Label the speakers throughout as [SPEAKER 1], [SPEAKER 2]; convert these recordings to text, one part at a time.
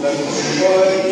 [SPEAKER 1] Let us join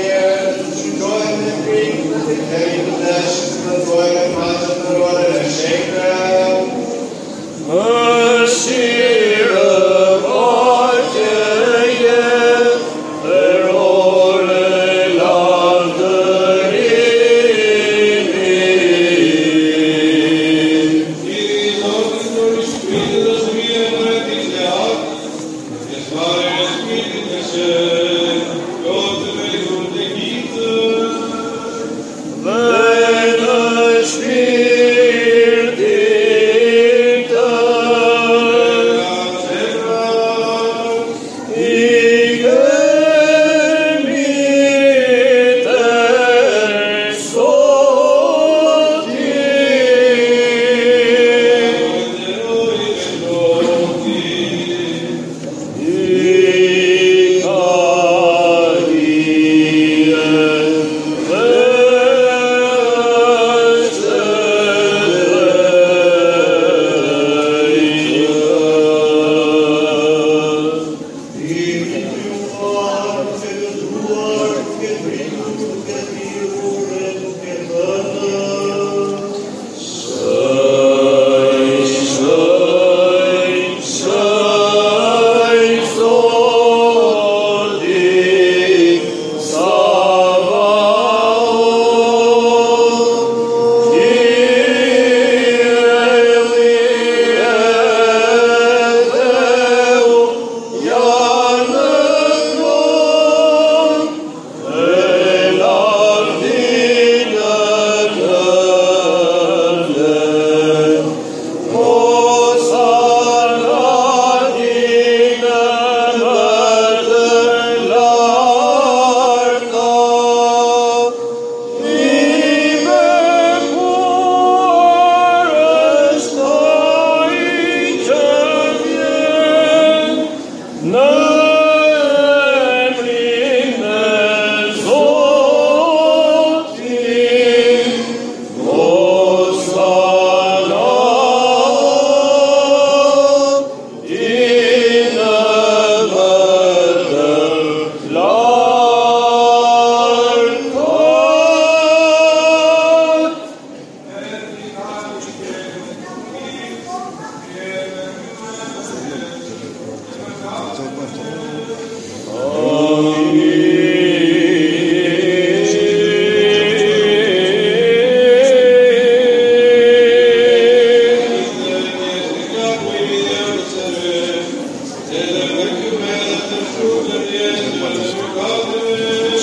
[SPEAKER 1] Thank you.